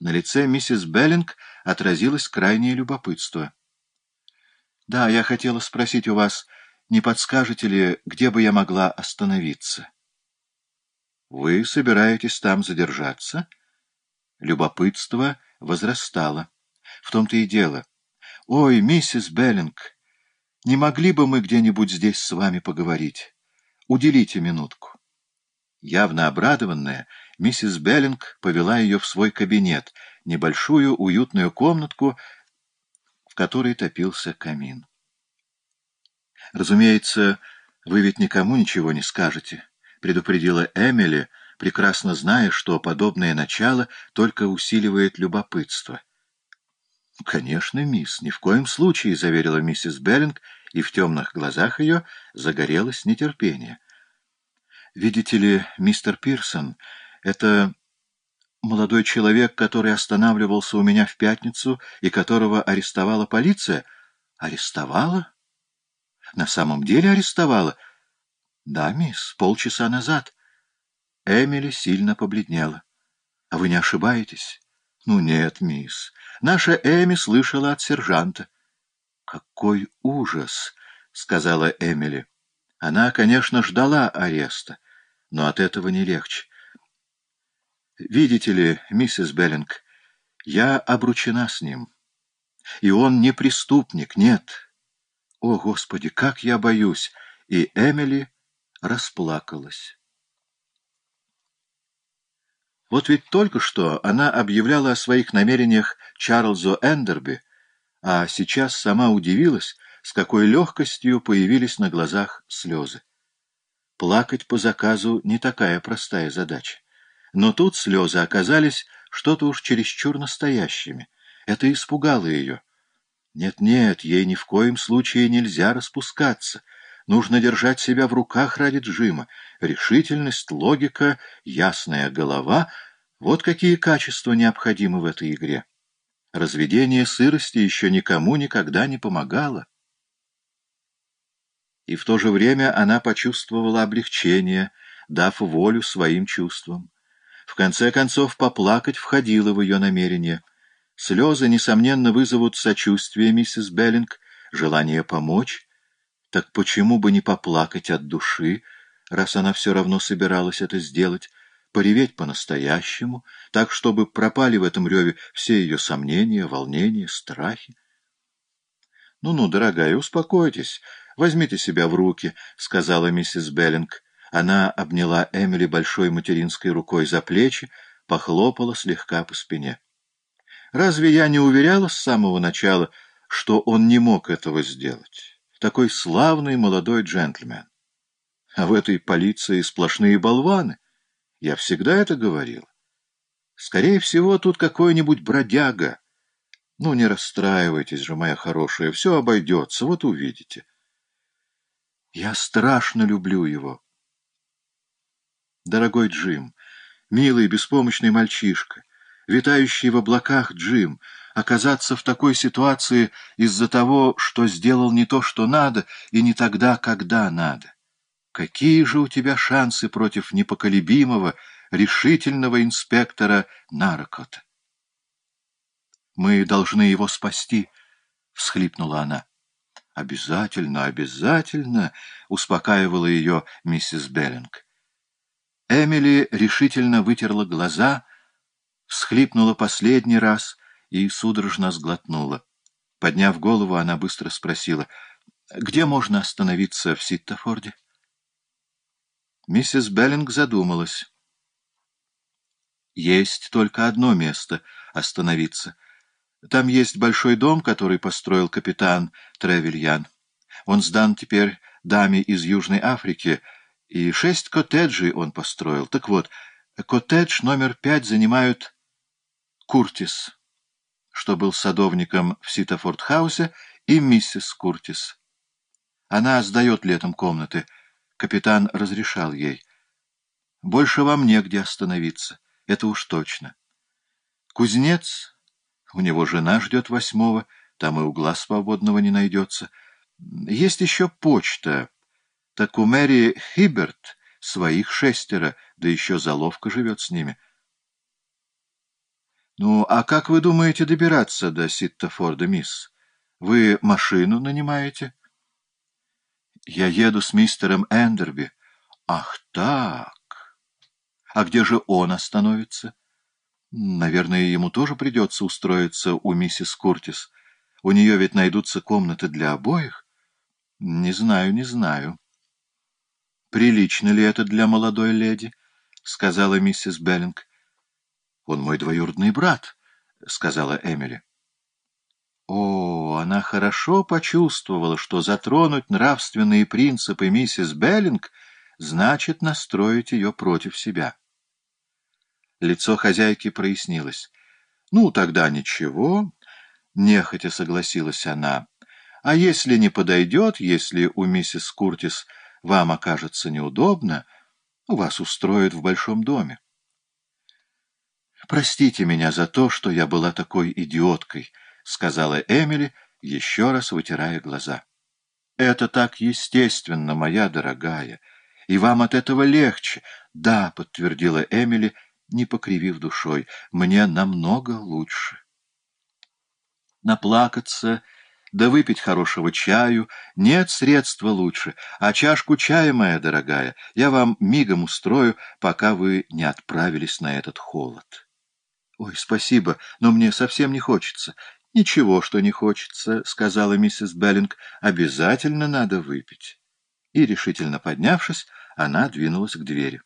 На лице миссис Беллинг отразилось крайнее любопытство. «Да, я хотела спросить у вас, не подскажете ли, где бы я могла остановиться?» «Вы собираетесь там задержаться?» Любопытство возрастало. В том-то и дело. «Ой, миссис Беллинг, не могли бы мы где-нибудь здесь с вами поговорить? Уделите минутку». Явно обрадованная, миссис Беллинг повела ее в свой кабинет, небольшую уютную комнатку, в которой топился камин. «Разумеется, вы ведь никому ничего не скажете», — предупредила Эмили, прекрасно зная, что подобное начало только усиливает любопытство. «Конечно, мисс, ни в коем случае», — заверила миссис Беллинг, и в темных глазах ее загорелось нетерпение. Видите ли, мистер Пирсон, это молодой человек, который останавливался у меня в пятницу и которого арестовала полиция? Арестовала? На самом деле арестовала? Да, мисс, полчаса назад. Эмили сильно побледнела. А вы не ошибаетесь? Ну нет, мисс. Наша Эми слышала от сержанта. Какой ужас, сказала Эмили. Она, конечно, ждала ареста, но от этого не легче. Видите ли, миссис Беллинг, я обручена с ним. И он не преступник, нет. О, Господи, как я боюсь! И Эмили расплакалась. Вот ведь только что она объявляла о своих намерениях Чарльзу Эндерби, а сейчас сама удивилась, с какой легкостью появились на глазах слезы. Плакать по заказу не такая простая задача. Но тут слезы оказались что-то уж чересчур настоящими. Это испугало ее. Нет-нет, ей ни в коем случае нельзя распускаться. Нужно держать себя в руках ради Джима. Решительность, логика, ясная голова — вот какие качества необходимы в этой игре. Разведение сырости еще никому никогда не помогало и в то же время она почувствовала облегчение, дав волю своим чувствам. В конце концов, поплакать входило в ее намерение. Слезы, несомненно, вызовут сочувствие миссис Беллинг, желание помочь. Так почему бы не поплакать от души, раз она все равно собиралась это сделать, пореветь по-настоящему, так, чтобы пропали в этом реве все ее сомнения, волнения, страхи? «Ну-ну, дорогая, успокойтесь, возьмите себя в руки», — сказала миссис Беллинг. Она обняла Эмили большой материнской рукой за плечи, похлопала слегка по спине. «Разве я не уверяла с самого начала, что он не мог этого сделать? Такой славный молодой джентльмен. А в этой полиции сплошные болваны. Я всегда это говорил. Скорее всего, тут какой-нибудь бродяга». Ну, не расстраивайтесь же, моя хорошая, все обойдется, вот увидите. Я страшно люблю его. Дорогой Джим, милый беспомощный мальчишка, витающий в облаках Джим, оказаться в такой ситуации из-за того, что сделал не то, что надо, и не тогда, когда надо. Какие же у тебя шансы против непоколебимого, решительного инспектора Наркота? Мы должны его спасти, — всхлипнула она. — Обязательно, обязательно, — успокаивала ее миссис Беллинг. Эмили решительно вытерла глаза, всхлипнула последний раз и судорожно сглотнула. Подняв голову, она быстро спросила, «Где можно остановиться в Ситтофорде?» Миссис Беллинг задумалась. «Есть только одно место остановиться — там есть большой дом, который построил капитан Тревельян. Он сдан теперь даме из Южной Африки, и шесть коттеджей он построил. Так вот, коттедж номер пять занимают Куртис, что был садовником в Ситофорд-хаусе, и миссис Куртис. Она сдает летом комнаты. Капитан разрешал ей. Больше вам негде остановиться, это уж точно. Кузнец у него жена ждет восьмого, там и угла свободного не найдется. Есть еще почта. Так у Мэри Хиберт своих шестеро, да еще заловка живет с ними. «Ну, а как вы думаете добираться до Ситтофорда, мисс? Вы машину нанимаете?» «Я еду с мистером Эндерби». «Ах так! А где же он остановится?» «Наверное, ему тоже придется устроиться у миссис Куртис. У нее ведь найдутся комнаты для обоих?» «Не знаю, не знаю». «Прилично ли это для молодой леди?» — сказала миссис Беллинг. «Он мой двоюродный брат», — сказала Эмили. О, она хорошо почувствовала, что затронуть нравственные принципы миссис Беллинг значит настроить ее против себя. Лицо хозяйки прояснилось. «Ну, тогда ничего», — нехотя согласилась она. «А если не подойдет, если у миссис Куртис вам окажется неудобно, вас устроят в большом доме». «Простите меня за то, что я была такой идиоткой», — сказала Эмили, еще раз вытирая глаза. «Это так естественно, моя дорогая, и вам от этого легче». «Да», — подтвердила Эмили, не покривив душой, — «мне намного лучше». Наплакаться, да выпить хорошего чаю нет средства лучше, а чашку чая, моя дорогая, я вам мигом устрою, пока вы не отправились на этот холод». «Ой, спасибо, но мне совсем не хочется». «Ничего, что не хочется», — сказала миссис Беллинг. «Обязательно надо выпить». И, решительно поднявшись, она двинулась к двери.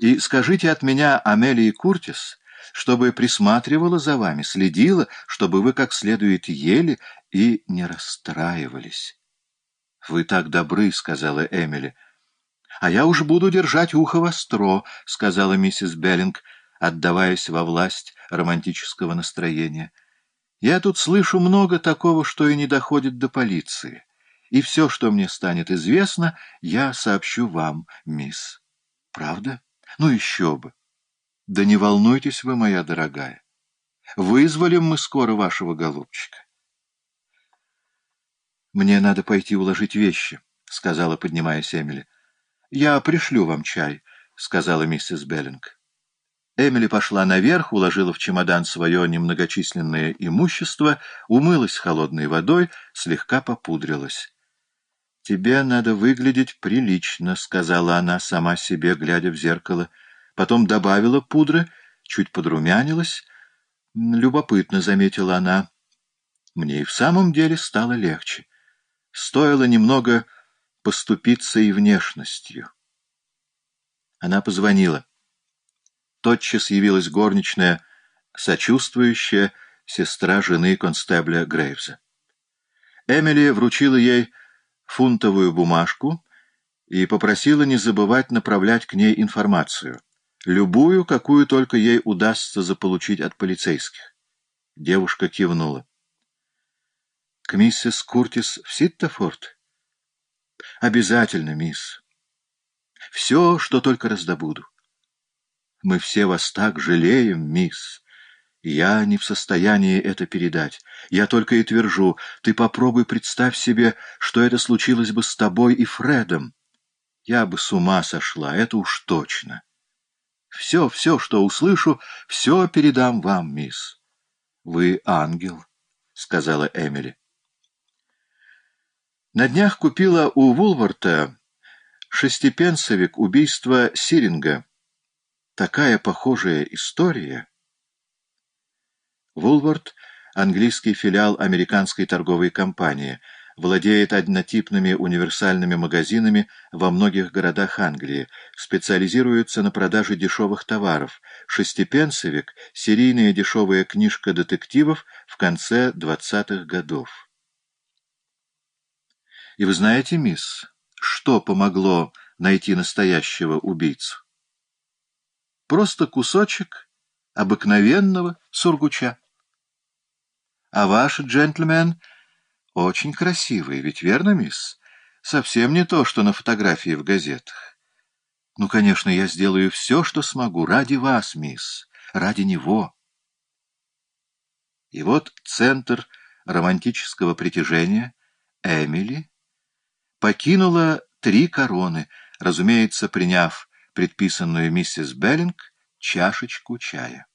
«И скажите от меня Амелии Куртис, чтобы присматривала за вами, следила, чтобы вы как следует ели и не расстраивались». «Вы так добры», — сказала Эмили. «А я уж буду держать ухо востро», — сказала миссис Беллинг отдаваясь во власть романтического настроения. Я тут слышу много такого, что и не доходит до полиции. И все, что мне станет известно, я сообщу вам, мисс. Правда? Ну еще бы. Да не волнуйтесь вы, моя дорогая. Вызволим мы скоро вашего голубчика. «Мне надо пойти уложить вещи», — сказала, поднимаясь Эмили. «Я пришлю вам чай», — сказала миссис Беллинг. Эмили пошла наверх, уложила в чемодан свое немногочисленное имущество, умылась холодной водой, слегка попудрилась. «Тебе надо выглядеть прилично», — сказала она сама себе, глядя в зеркало. Потом добавила пудры, чуть подрумянилась. Любопытно, — заметила она. Мне и в самом деле стало легче. Стоило немного поступиться и внешностью. Она позвонила. Тотчас явилась горничная, сочувствующая сестра жены констебля Грейвза. Эмили вручила ей фунтовую бумажку и попросила не забывать направлять к ней информацию, любую, какую только ей удастся заполучить от полицейских. Девушка кивнула. — К миссис Куртис в Ситтофорд? — Обязательно, мисс. Все, что только раздобуду. Мы все вас так жалеем, мисс. Я не в состоянии это передать. Я только и твержу, ты попробуй представь себе, что это случилось бы с тобой и Фредом. Я бы с ума сошла, это уж точно. Все, все, что услышу, все передам вам, мисс. Вы ангел, — сказала Эмили. На днях купила у Вулварта шестипенсовик убийства Сиринга такая похожая история. Вулвард — английский филиал американской торговой компании, владеет однотипными универсальными магазинами во многих городах Англии, специализируется на продаже дешевых товаров, шестипенсовик — серийная дешевая книжка детективов в конце 20-х годов. И вы знаете, мисс, что помогло найти настоящего убийцу? Просто кусочек обыкновенного сургуча. А ваш джентльмен очень красивый, ведь верно, мисс? Совсем не то, что на фотографии в газетах. Ну, конечно, я сделаю все, что смогу, ради вас, мисс, ради него. И вот центр романтического притяжения, Эмили, покинула три короны, разумеется, приняв предписанную миссис Беллинг чашечку чая.